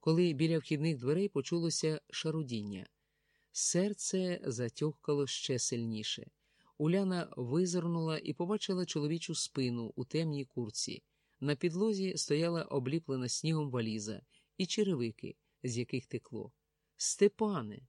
коли біля вхідних дверей почулося шарудіння. Серце затьохкало ще сильніше. Уляна визирнула і побачила чоловічу спину у темній курці. На підлозі стояла обліплена снігом валіза і черевики, з яких текло. Степане.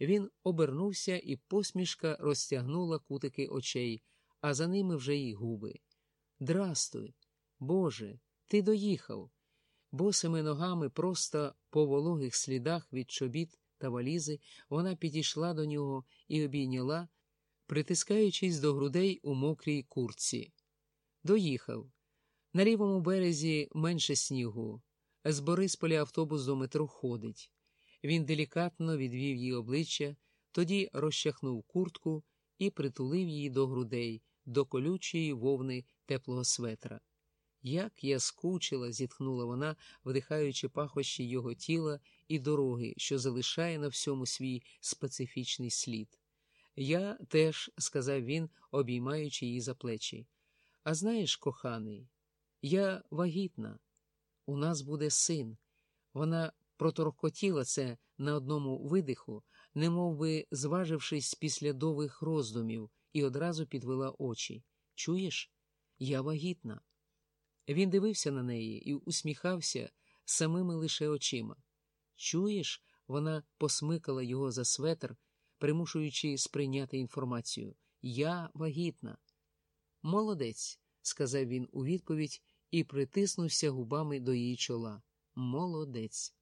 Він обернувся, і посмішка розтягнула кутики очей, а за ними вже й губи. Драстуй, Боже, ти доїхав. Босими ногами, просто по вологих слідах від чобіт та валізи, вона підійшла до нього і обійняла, притискаючись до грудей у мокрій курці. Доїхав. На лівому березі менше снігу. З Борисполя автобус до метро ходить. Він делікатно відвів її обличчя, тоді розчахнув куртку і притулив її до грудей, до колючої вовни теплого светра. Як я скучила, зітхнула вона, вдихаючи пахощі його тіла і дороги, що залишає на всьому свій специфічний слід. Я теж, сказав він, обіймаючи її за плечі. А знаєш, коханий, я вагітна, у нас буде син. Вона проторкотіла це на одному видиху, немов би зважившись після довгих роздумів, і одразу підвела очі. Чуєш? Я вагітна. Він дивився на неї і усміхався самими лише очима. Чуєш, вона посмикала його за светр, примушуючи сприйняти інформацію. Я вагітна. Молодець, сказав він у відповідь і притиснувся губами до її чола. Молодець.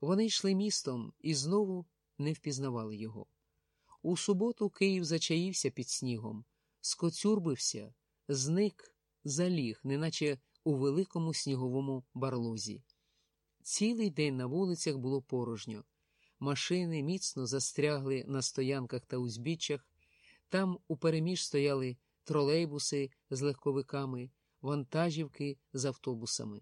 Вони йшли містом і знову не впізнавали його. У суботу Київ зачаївся під снігом, скоцюрбився, зник, заліг, неначе у великому сніговому барлозі. Цілий день на вулицях було порожньо. Машини міцно застрягли на стоянках та узбіччях, там упереміж стояли тролейбуси з легковиками, вантажівки з автобусами.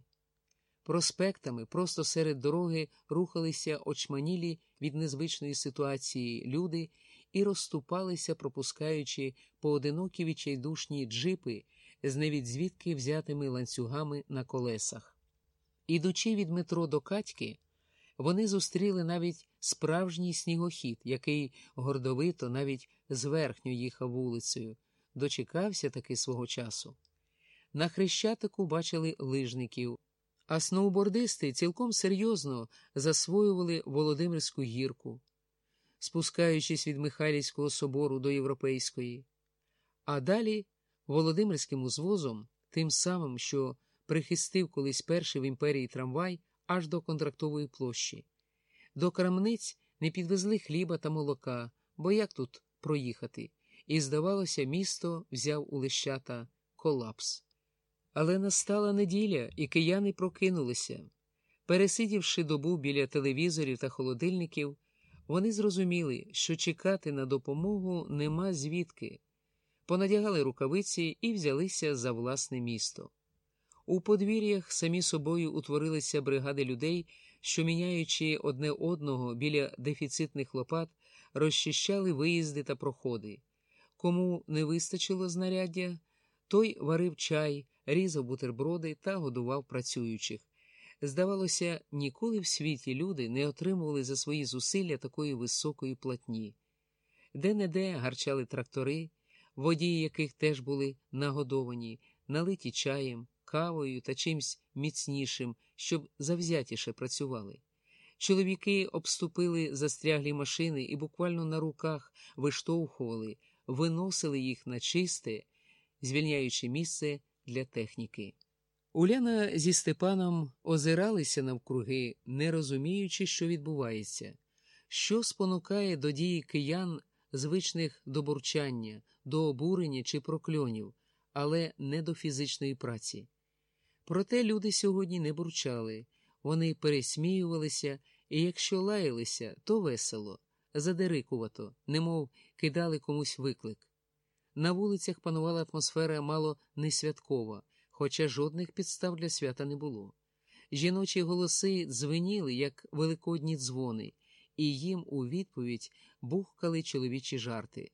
Проспектами просто серед дороги рухалися очманілі від незвичної ситуації люди і розступалися, пропускаючи поодинокі відчайдушні джипи з невідзвідки взятими ланцюгами на колесах. Ідучи від метро до Катьки, вони зустріли навіть справжній снігохід, який гордовито навіть зверхньо їхав вулицею, дочекався таки свого часу. На хрещатику бачили лижників. А сноубордисти цілком серйозно засвоювали Володимирську гірку, спускаючись від Михайлівського собору до Європейської, а далі Володимирським узвозом, тим самим, що прихистив колись перший в імперії трамвай аж до контрактової площі. До крамниць не підвезли хліба та молока, бо як тут проїхати, і, здавалося, місто взяв у лищата колапс. Але настала неділя, і кияни прокинулися. Пересидівши добу біля телевізорів та холодильників, вони зрозуміли, що чекати на допомогу нема звідки. Понадягали рукавиці і взялися за власне місто. У подвір'ях самі собою утворилися бригади людей, що, міняючи одне одного біля дефіцитних лопат, розчищали виїзди та проходи. Кому не вистачило знаряддя, той варив чай різав бутерброди та годував працюючих. Здавалося, ніколи в світі люди не отримували за свої зусилля такої високої платні. Де не де гарчали трактори, водії яких теж були нагодовані, налиті чаєм, кавою та чимсь міцнішим, щоб завзятіше працювали. Чоловіки обступили застряглі машини і буквально на руках виштовхували, виносили їх на чисте, звільняючи місце для техніки. Уляна зі Степаном озиралися навкруги, не розуміючи, що відбувається, що спонукає до дії киян, звичних до бурчання, до обурення чи прокльонів, але не до фізичної праці. Проте люди сьогодні не бурчали, вони пересміювалися, і якщо лаялися, то весело, задерикувато, немов кидали комусь виклик. На вулицях панувала атмосфера мало не святкова, хоча жодних підстав для свята не було. Жіночі голоси дзвеніли, як великодні дзвони, і їм у відповідь бухкали чоловічі жарти.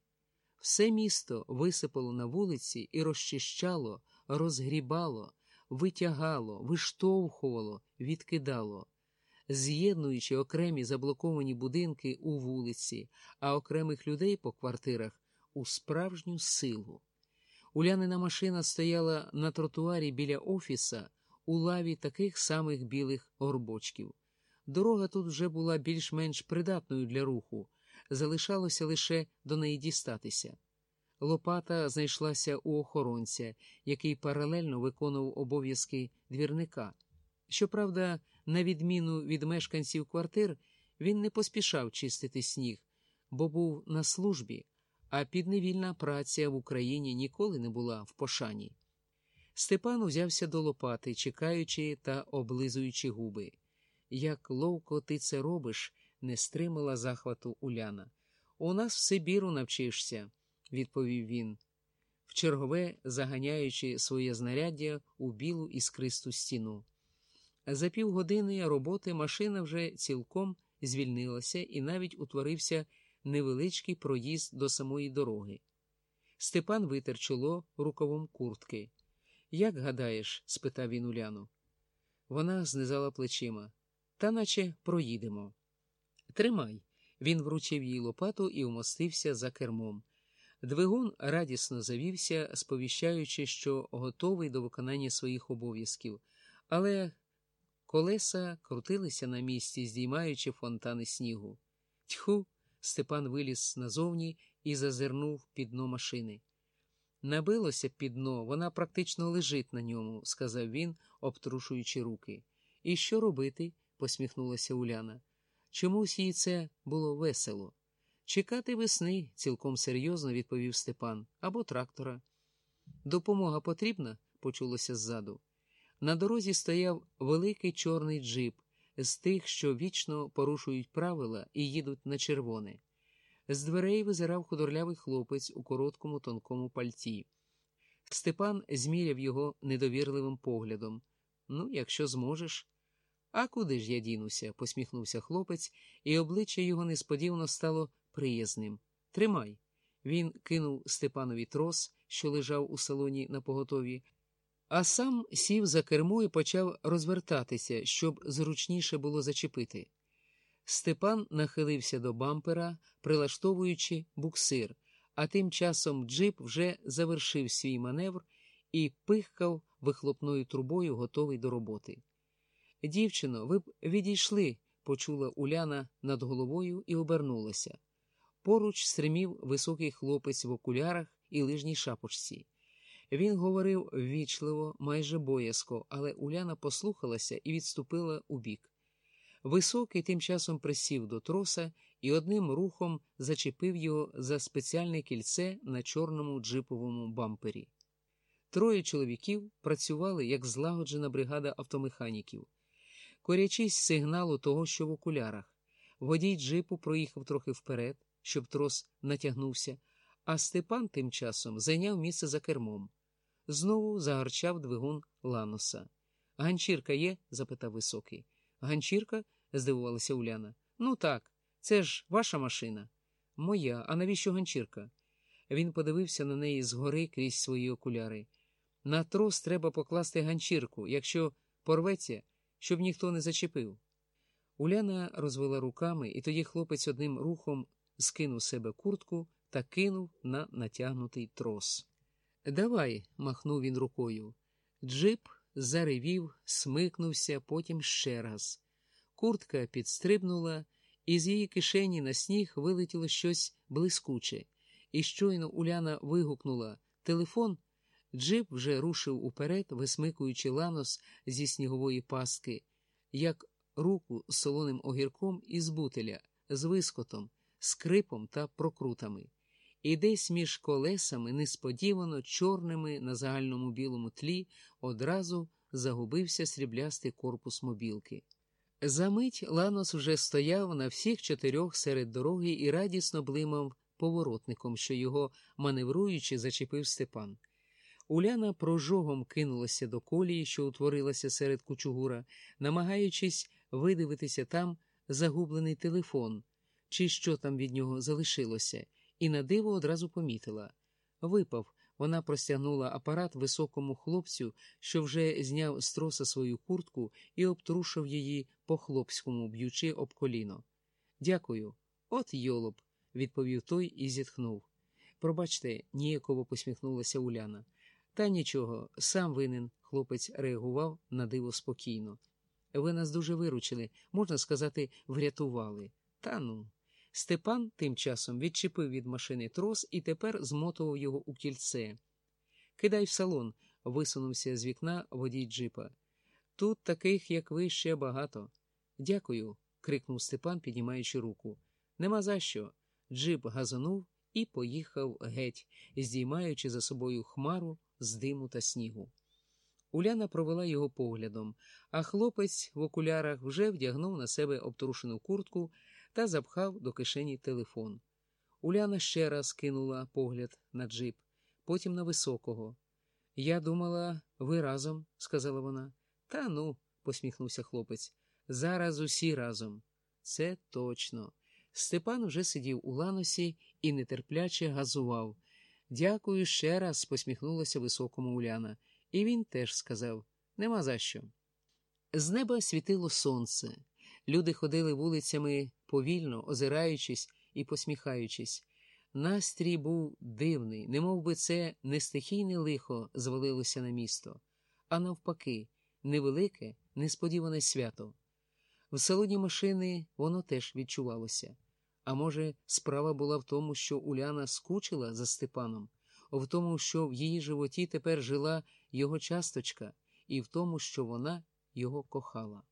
Все місто висипало на вулиці і розчищало, розгрібало, витягало, виштовхувало, відкидало. з'єднуючи окремі заблоковані будинки у вулиці, а окремих людей по квартирах у справжню силу. Улянина машина стояла на тротуарі біля офіса у лаві таких самих білих горбочків. Дорога тут вже була більш-менш придатною для руху, залишалося лише до неї дістатися. Лопата знайшлася у охоронця, який паралельно виконував обов'язки двірника. Щоправда, на відміну від мешканців квартир, він не поспішав чистити сніг, бо був на службі, а підневільна праця в Україні ніколи не була в пошані. Степан узявся до лопати, чекаючи та облизуючи губи. Як ловко ти це робиш, не стримала захвату Уляна. У нас в Сибіру навчишся, відповів він, вчергове заганяючи своє знаряддя у білу іскристу стіну. За півгодини роботи машина вже цілком звільнилася і навіть утворився невеличкий проїзд до самої дороги. Степан витер чоло рукавом куртки. Як гадаєш? спитав він Уляну. Вона знизала плечима. Та наче проїдемо. Тримай. Він вручив їй лопату і вмостився за кермом. Двигун радісно завівся, сповіщаючи, що готовий до виконання своїх обов'язків, але колеса крутилися на місці, здіймаючи фонтани снігу. Тьху, Степан виліз назовні і зазирнув під дно машини. Набилося під дно, вона практично лежить на ньому, сказав він, обтрушуючи руки. І що робити? посміхнулася Уляна. Чомусь їй це було весело. Чекати весни, цілком серйозно відповів Степан, або трактора. Допомога потрібна? почулося ззаду. На дорозі стояв великий чорний джип з тих, що вічно порушують правила і їдуть на червоне. З дверей визирав худорлявий хлопець у короткому тонкому пальті. Степан зміряв його недовірливим поглядом. Ну, якщо зможеш. А куди ж я дінуся? посміхнувся хлопець, і обличчя його несподівано стало приязним. Тримай. Він кинув Степанові трос, що лежав у салоні на поготові, а сам сів за кермо і почав розвертатися, щоб зручніше було зачепити. Степан нахилився до бампера, прилаштовуючи буксир, а тим часом джип вже завершив свій маневр і пихкав вихлопною трубою, готовий до роботи. Дівчино, ви б відійшли, почула Уляна над головою і обернулася. Поруч стримів високий хлопець в окулярах і лижній шапочці. Він говорив ввічливо, майже боязко, але Уляна послухалася і відступила убік. Високий тим часом присів до троса і одним рухом зачепив його за спеціальне кільце на чорному джиповому бампері. Троє чоловіків працювали як злагоджена бригада автомеханіків. Корячись сигналу того, що в окулярах, водій джипу проїхав трохи вперед, щоб трос натягнувся, а Степан тим часом зайняв місце за кермом. Знову загарчав двигун Ланоса. Ганчірка є? запитав високий. Ганчірка? здивувалася Уляна. Ну так, це ж ваша машина. Моя, а навіщо ганчірка? Він подивився на неї згори крізь свої окуляри. На трос треба покласти ганчірку, якщо порветься, щоб ніхто не зачепив. Уляна розвела руками, і тоді хлопець одним рухом скинув себе куртку та кинув на натягнутий трос. Давай, махнув він рукою. Джип заревів, смикнувся, потім ще раз. Куртка підстрибнула, і з її кишені на сніг вилетіло щось блискуче, і щойно Уляна вигукнула телефон. Джип вже рушив уперед, висмикуючи ланос зі снігової пастки, як руку з солоним огірком із бутеля, з вискотом, скрипом та прокрутами. І десь між колесами, несподівано чорними на загальному білому тлі, одразу загубився сріблястий корпус мобілки. Замить Ланос вже стояв на всіх чотирьох серед дороги і радісно блимав поворотником, що його, маневруючи, зачепив Степан. Уляна прожогом кинулася до колії, що утворилася серед кучугура, намагаючись видивитися там загублений телефон, чи що там від нього залишилося, і на диво одразу помітила. Випав, Вона простягнула апарат високому хлопцю, що вже зняв з троса свою куртку і обтрушив її по хлопському, б'ючи об коліно. Дякую, от йолоп, відповів той і зітхнув. Пробачте, ніяково посміхнулася Уляна. Та нічого, сам винен, хлопець реагував на диво спокійно. Ви нас дуже виручили, можна сказати, врятували. Та ну. Степан тим часом відчепив від машини трос і тепер змотував його у кільце. Кидай в салон, висунувся з вікна водій джипа. Тут таких, як ви, ще багато. Дякую. крикнув Степан, піднімаючи руку. Нема за що. Джип газонув і поїхав геть, здіймаючи за собою хмару з диму та снігу. Уляна провела його поглядом, а хлопець в окулярах вже вдягнув на себе обтрушену куртку та запхав до кишені телефон. Уляна ще раз кинула погляд на джип, потім на високого. Я думала, ви разом, сказала вона. Та ну, посміхнувся хлопець. Зараз усі разом. Це точно. Степан вже сидів у ланосі і нетерпляче газував. Дякую ще раз, посміхнулася високому Уляна. І він теж сказав нема за що. З неба світило сонце. Люди ходили вулицями повільно, озираючись і посміхаючись. Настрій був дивний, немов би це не стихійне лихо звалилося на місто, а навпаки, невелике, несподіване свято. В салоні машини воно теж відчувалося. А може, справа була в тому, що Уляна скучила за Степаном, в тому, що в її животі тепер жила його часточка, і в тому, що вона його кохала.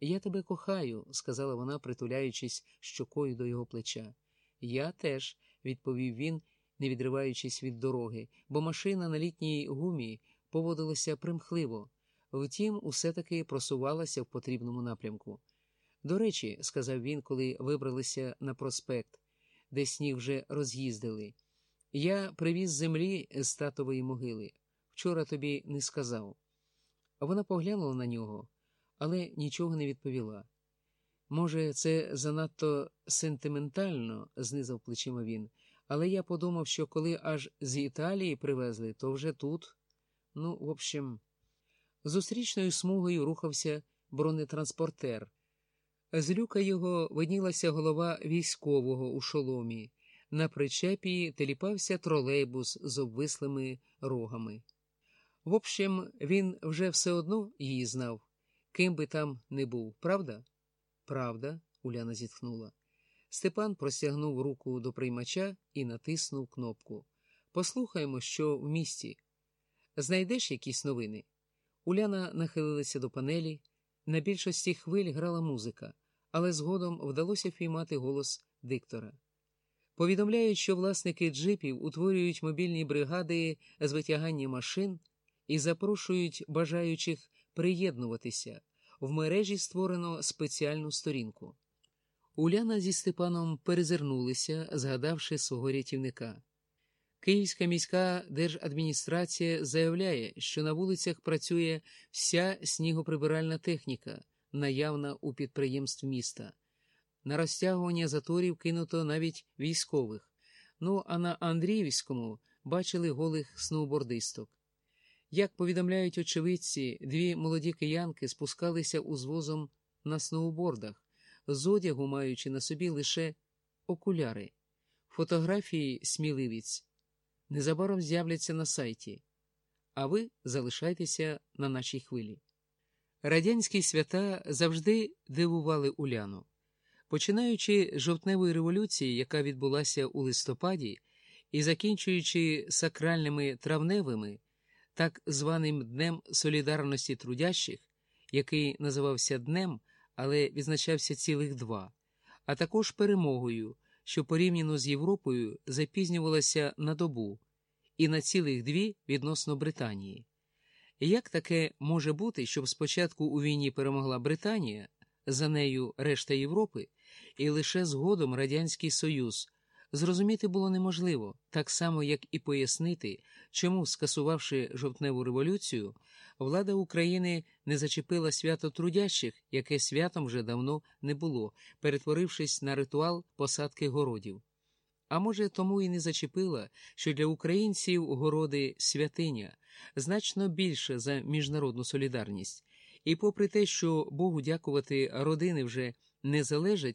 Я тебе кохаю, сказала вона, притуляючись щокою до його плеча. Я теж, відповів він, не відриваючись від дороги, бо машина на літній гумі поводилася примхливо, втім, усе таки просувалася в потрібному напрямку. До речі, сказав він, коли вибралися на проспект, де сніг вже роз'їздили. Я привіз землі з татової могили. Вчора тобі не сказав. Вона поглянула на нього але нічого не відповіла. Може, це занадто сентиментально, знизав плечима він, але я подумав, що коли аж з Італії привезли, то вже тут. Ну, в общем, зустрічною смугою рухався бронетранспортер. З люка його виднілася голова військового у шоломі. На причепі теліпався тролейбус з обвислими рогами. В общем, він вже все одно її знав. Ким би там не був, правда? Правда, Уляна зітхнула. Степан простягнув руку до приймача і натиснув кнопку. Послухаємо, що в місті. Знайдеш якісь новини? Уляна нахилилася до панелі. На більшості хвиль грала музика, але згодом вдалося впіймати голос диктора. Повідомляють, що власники джипів утворюють мобільні бригади з витягання машин і запрошують бажаючих приєднуватися. В мережі створено спеціальну сторінку. Уляна зі Степаном перезирнулися, згадавши свого рятівника. Київська міська держадміністрація заявляє, що на вулицях працює вся снігоприбиральна техніка, наявна у підприємств міста. На розтягування заторів кинуто навіть військових. Ну а на Андріївському бачили голих сноубордисток. Як повідомляють очевидці, дві молоді киянки спускалися узвозом на сноубордах, з одягу маючи на собі лише окуляри. Фотографії сміливіць незабаром з'являться на сайті, а ви залишайтеся на нашій хвилі. Радянські свята завжди дивували Уляну. Починаючи з жовтневої революції, яка відбулася у листопаді, і закінчуючи сакральними травневими так званим Днем Солідарності трудящих, який називався Днем, але відзначався цілих два, а також перемогою, що порівняно з Європою запізнювалася на добу, і на цілих дві відносно Британії. Як таке може бути, щоб спочатку у війні перемогла Британія, за нею решта Європи, і лише згодом Радянський Союз? Зрозуміти було неможливо, так само, як і пояснити, чому, скасувавши жовтневу революцію, влада України не зачепила свято трудящих, яке святом вже давно не було, перетворившись на ритуал посадки городів. А може, тому і не зачепила, що для українців городи святиня значно більше за міжнародну солідарність. І попри те, що Богу дякувати, родини вже не залежать